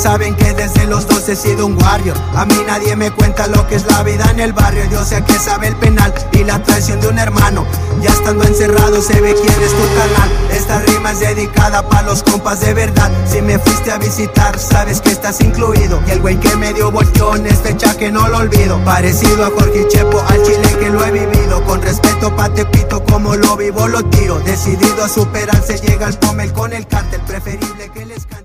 saben que desde los dos he sido un warrior. A mí nadie me cuenta lo que es la vida en el barrio. Dios sé que sabe el penal y la traición de un hermano. Ya estando encerrado se ve quién es tu canal. Esta rima es dedicada para los compas de verdad. Si me fuiste a visitar, sabes que estás incluido. Y el güey que me dio volteón es este fecha que no lo olvido. Parecido a Jorge Chepo, al chile que lo he vivido. Con respeto pa' Tepito, como lo vivo lo tiro. Decidido a superarse, llega el pomel con el cártel. Preferible que les cante.